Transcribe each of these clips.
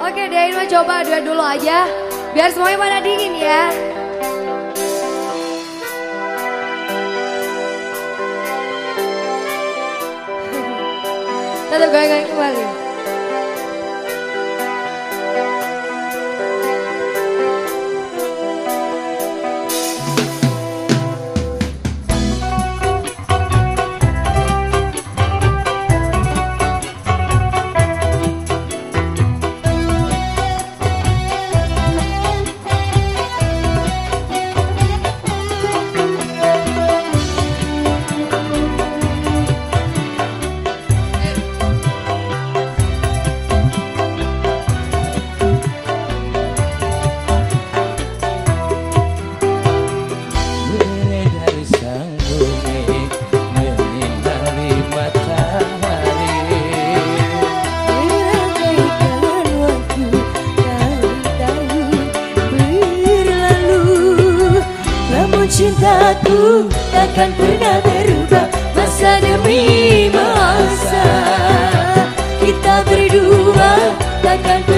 Oke, deh, mau coba dua dulu aja. Biar semuanya pada dingin ya. Tetap goyang-goyang kembali. Cintaku takkan pernah berubah. Masa demi masa kita berdua takkan pernah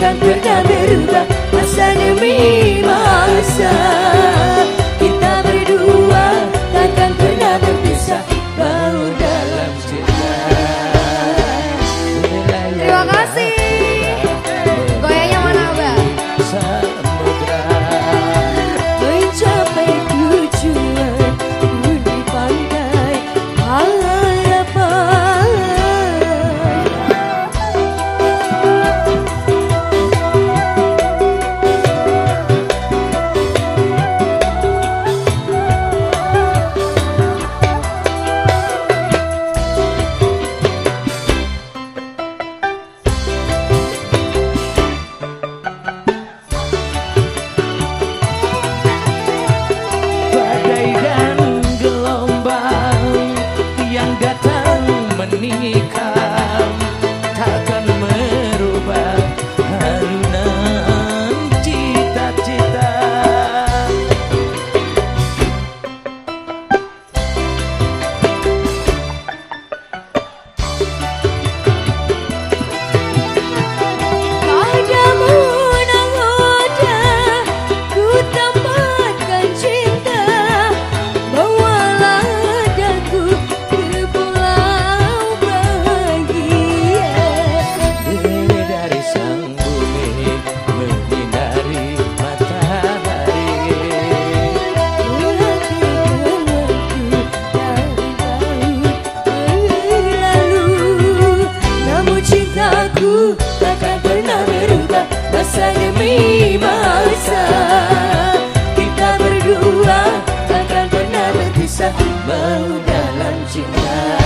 takkan pernah berubah Masa demi masa Aku takkan pernah berubah. Masa demi masa Kita berdua takkan pernah berpisah. Mau dalam cinta.